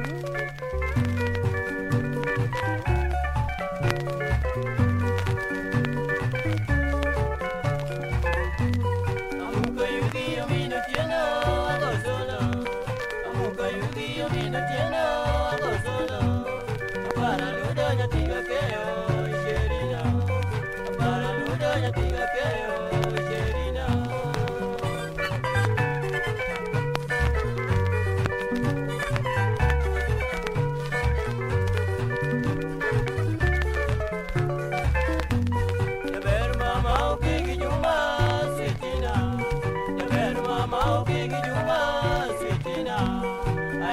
Música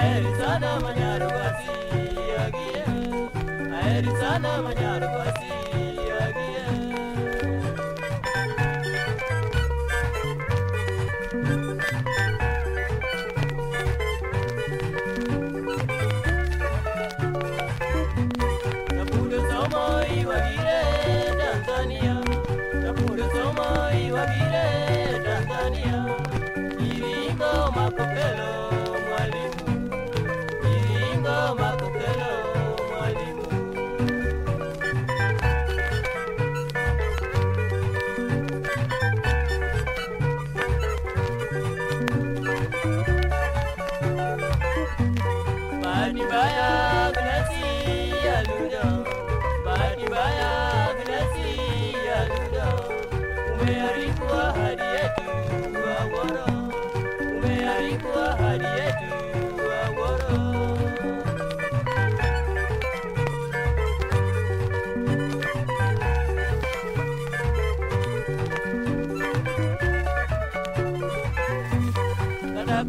aherisana manyarwasi yagiye aherisana manyarwasi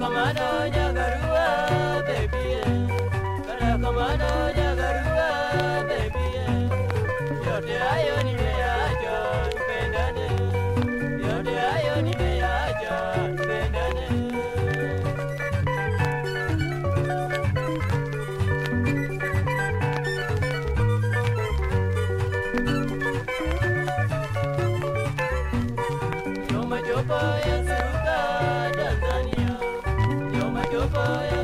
Mama Doja. bye